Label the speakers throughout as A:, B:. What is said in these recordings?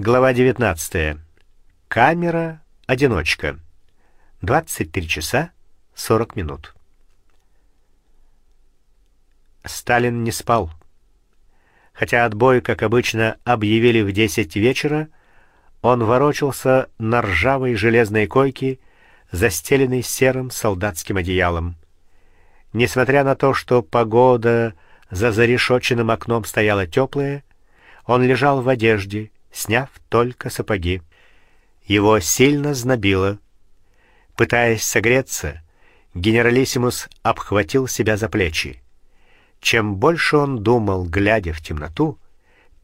A: Глава 19. Камера одиночка. 23 часа 40 минут. Сталин не спал. Хотя отбой, как обычно, объявили в 10 вечера, он ворочался на ржавой железной койке, застеленной серым солдатским одеялом. Несмотря на то, что погода за зарешоченным окном стояла теплая, он лежал в одежде, сняв только сапоги. Его сильно знобило. Пытаясь согреться, генералиссимус обхватил себя за плечи. Чем больше он думал, глядя в темноту,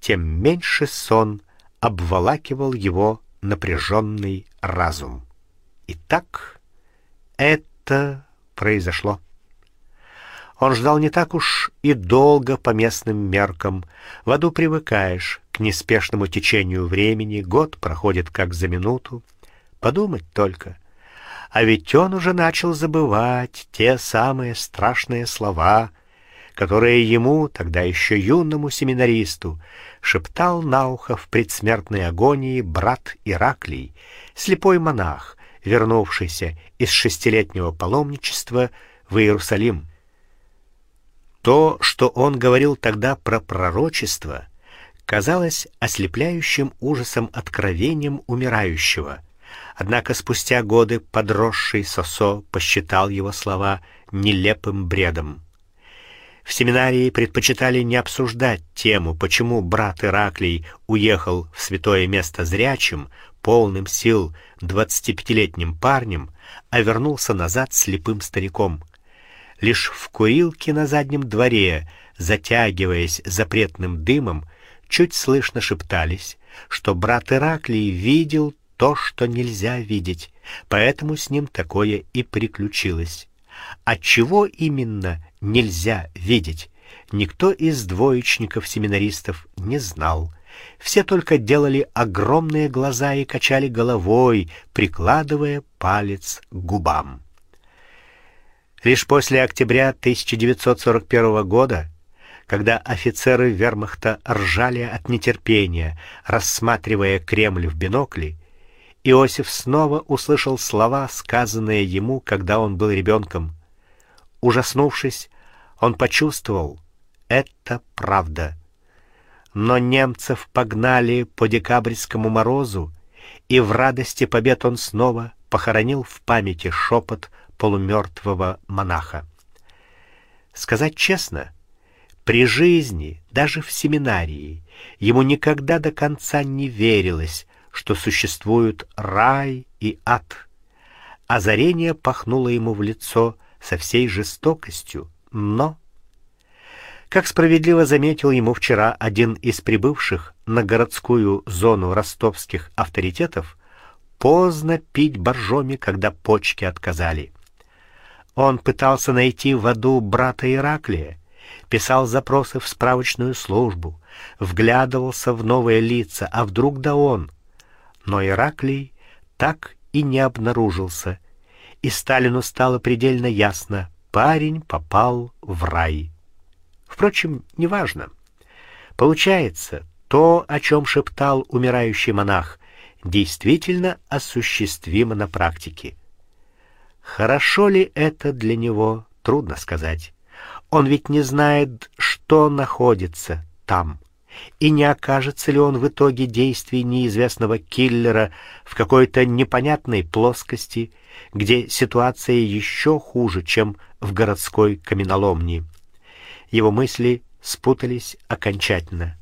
A: тем меньше сон обволакивал его напряженный разум. И так это произошло. Он ждал не так уж и долго по местным меркам. В аду привыкаешь к неспешному течению времени, год проходит как за минуту. Подумать только. А ведь он уже начал забывать те самые страшные слова, которые ему, тогда еще юному семинаристу, шептал на ухо в предсмертной агонии брат Ираклий, слепой монах, вернувшийся из шестилетнего паломничества в Иерусалим. То, что он говорил тогда про пророчество, казалось ослепляющим ужасом откровением умирающего. Однако спустя годы подросший Сосо посчитал его слова нелепым бредом. В семинарии предпочитали не обсуждать тему, почему брат Ираклий уехал в святое место зрячим, полным сил двадцатипятилетним парнем, а вернулся назад слепым стариком. Лишь в курилке на заднем дворе, затягиваясь запретным дымом, чуть слышно шептались, что брат Ираклий видел то, что нельзя видеть, поэтому с ним такое и приключилось. А чего именно нельзя видеть, никто из двоечников-семинаристов не знал. Все только делали огромные глаза и качали головой, прикладывая палец к губам. Лишь после октября 1941 года, когда офицеры Вермахта ржали от нетерпения, рассматривая Кремль в бинокли, Иосиф снова услышал слова, сказанные ему, когда он был ребенком. Ужаснувшись, он почувствовал это правда. Но немцев погнали по декабрьскому морозу, и в радости побед он снова похоронил в памяти шепот полумертвого монаха. Сказать честно, при жизни, даже в семинарии, ему никогда до конца не верилось, что существуют рай и ад. Озарение пахнуло ему в лицо со всей жестокостью, но как справедливо заметил ему вчера один из прибывших на городскую зону ростовских авторитетов, поздно пить боржоми, когда почки отказали. Он пытался найти в аду брата Ираклия, писал запросы в справочную службу, вглядывался в новые лица, а вдруг да он. Но Ираклий так и не обнаружился, и Сталину стало предельно ясно: парень попал в рай. Впрочем, неважно. Получается, то, о чем шептал умирающий монах, действительно осуществимо на практике. Хорошо ли это для него, трудно сказать. Он ведь не знает, что находится там. И не окажется ли он в итоге действий неизвестного киллера в какой-то непонятной плоскости, где ситуация еще хуже, чем в городской каменоломне. Его мысли спутались окончательно.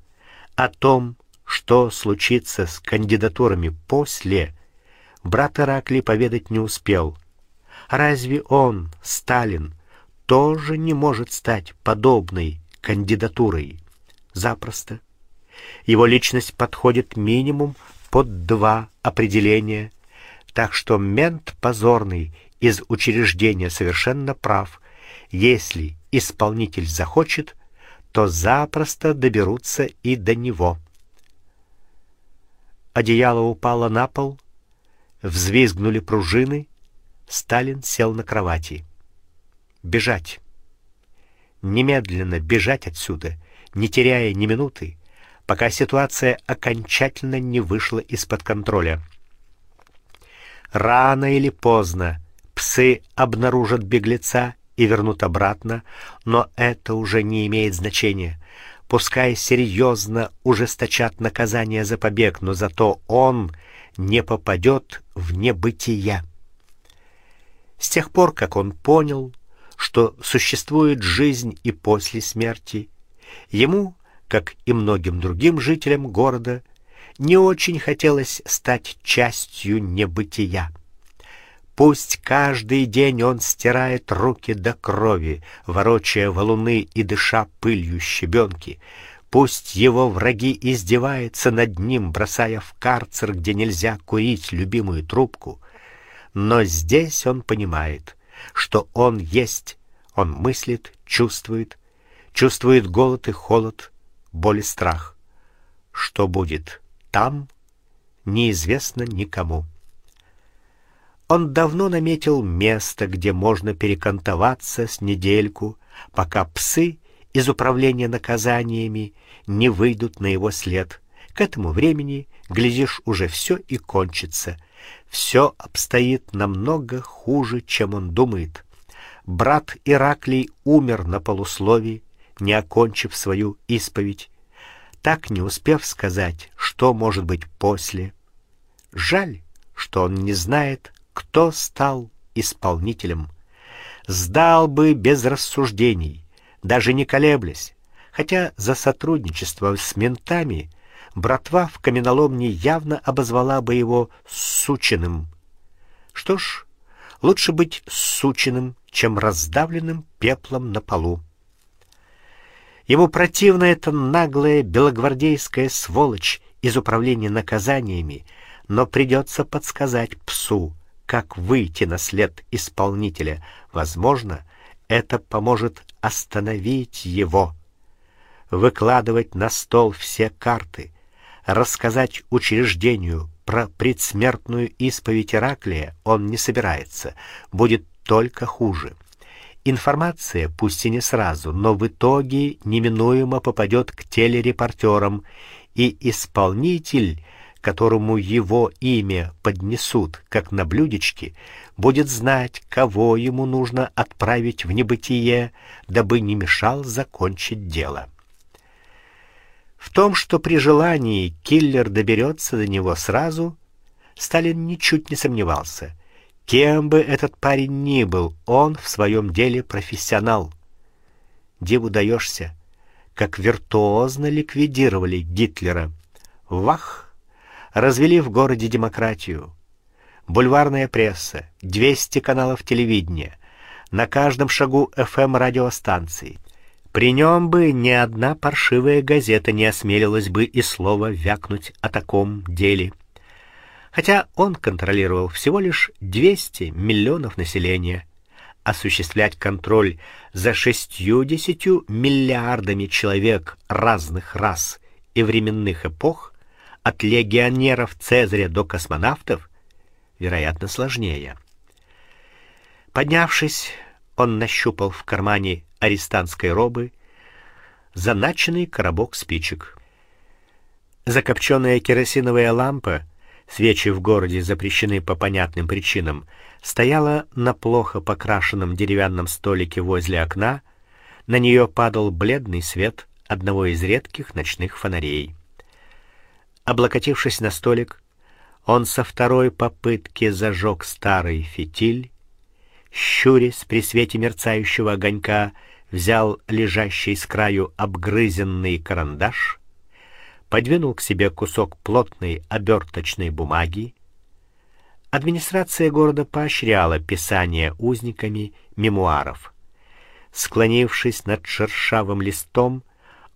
A: О том, что случится с кандидатурами после, брат Иракли поведать не успел. Разве он, Сталин, тоже не может стать подобной кандидатурой? Запросто. Его личность подходит минимум под два определения, так что мент позорный из учреждения совершенно прав. Если исполнитель захочет, то запросто доберутся и до него. Одеяло упало на пол, взвизгнули пружины, Сталин сел на кровати. Бежать. Немедленно бежать отсюда, не теряя ни минуты, пока ситуация окончательно не вышла из-под контроля. Рано или поздно псы обнаружат беглеца и вернут обратно, но это уже не имеет значения. Пускай серьезно ужесточат наказание за побег, но зато он не попадет в небытие. С тех пор, как он понял, что существует жизнь и после смерти, ему, как и многим другим жителям города, не очень хотелось стать частью небытия. Пусть каждый день он стирает руки до крови, ворочая валуны и дыша пылью щебенки. Пусть его враги издеваются над ним, бросая в карцер, где нельзя курить любимую трубку. Но здесь он понимает, что он есть, он мыслит, чувствует, чувствует голод и холод, боль и страх. Что будет там, неизвестно никому. Он давно наметил место, где можно перекантоваться с недельку, пока псы из управления наказаниями не выйдут на его след. К этому времени, глядишь, уже все и кончится. Все обстоит намного хуже, чем он думает. Брат Ираклий умер на полусловии, не окончив свою исповедь, так не успев сказать, что может быть после. Жаль, что он не знает, кто стал исполнителем. Сдал бы без рассуждений, даже не колеблясь, хотя за сотрудничество с ментами братва в каменоломне явно обозвала бы его сучиным. Что ж, лучше быть сучиным, чем раздавленным пеплом на полу. Ему противна эта наглая белогвардейская сволочь из управления наказаниями, но придется подсказать псу, как выйти на след исполнителя. Возможно, это поможет остановить его. Выкладывать на стол все карты, рассказать учреждению про предсмертную исповедь Ираклия он не собирается, будет только хуже. Информация, пусть и не сразу, но в итоге неминуемо попадет к телерепортерам, и исполнитель которому его имя поднесут, как на блюдечке, будет знать, кого ему нужно отправить в небытие, дабы не мешал закончить дело. В том, что при желании киллер доберется до него сразу, Сталин ничуть не сомневался. Кем бы этот парень ни был, он в своем деле профессионал. Диву даешься, как виртуозно ликвидировали Гитлера. Вах! развели в городе демократию. Бульварная пресса, 200 каналов телевидения, на каждом шагу FM радиостанции. При нем бы ни одна паршивая газета не осмелилась бы и слова вякнуть о таком деле. Хотя он контролировал всего лишь 200 миллионов населения, осуществлять контроль за 60 миллиардами человек разных рас и временных эпох от легионеров Цезаря до космонавтов, вероятно, сложнее. Поднявшись, он нащупал в кармане арестантской робы заначенный коробок спичек. Закопченная керосиновая лампа, свечи в городе запрещены по понятным причинам, стояла на плохо покрашенном деревянном столике возле окна, на нее падал бледный свет одного из редких ночных фонарей. Облокотившись на столик, он со второй попытки зажег старый фитиль, щурясь при свете мерцающего огонька, взял лежащий с краю обгрызенный карандаш, подвинул к себе кусок плотной оберточной бумаги. Администрация города поощряла писание узниками мемуаров. Склонившись над шершавым листом,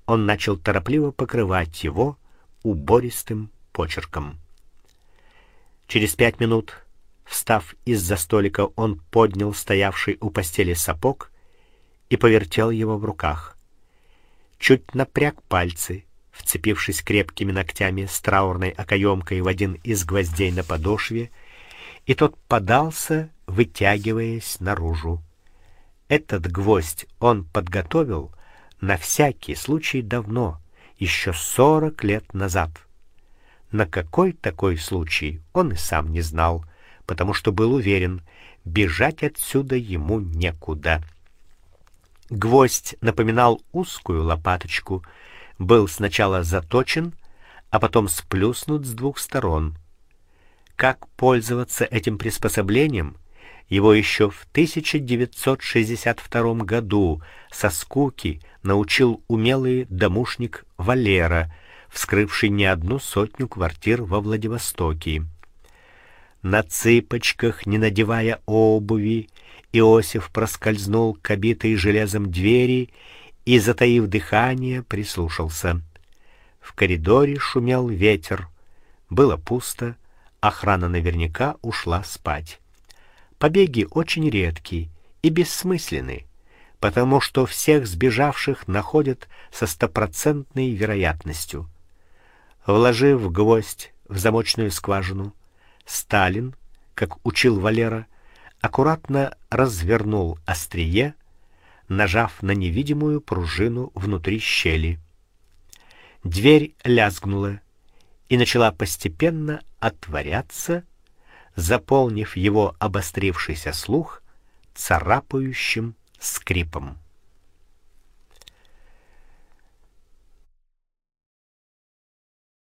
A: он начал торопливо покрывать его убористым почерком. Через пять минут, встав из-за столика, он поднял стоявший у постели сапог и повертел его в руках. Чуть напряг пальцы, вцепившись крепкими ногтями с траурной окоемкой в один из гвоздей на подошве, и тот подался, вытягиваясь наружу. Этот гвоздь он подготовил на всякий случай давно еще сорок лет назад. На какой такой случай он и сам не знал, потому что был уверен, бежать отсюда ему некуда. Гвоздь напоминал узкую лопаточку, был сначала заточен, а потом сплюснут с двух сторон. Как пользоваться этим приспособлением, его еще в 1962 году со скуки научил умелый домушник Валера, вскрывший не одну сотню квартир во Владивостоке. На цыпочках, не надевая обуви, Иосиф проскользнул к обитой железом двери и, затаив дыхание, прислушался. В коридоре шумел ветер. Было пусто, охрана наверняка ушла спать. Побеги очень редки и бессмысленны, потому что всех сбежавших находят со стопроцентной вероятностью. Вложив гвоздь в замочную скважину, Сталин, как учил Валера, аккуратно развернул острие, нажав на невидимую пружину внутри щели. Дверь лязгнула и начала постепенно отворяться, заполнив его обострившийся слух царапающим скрипом.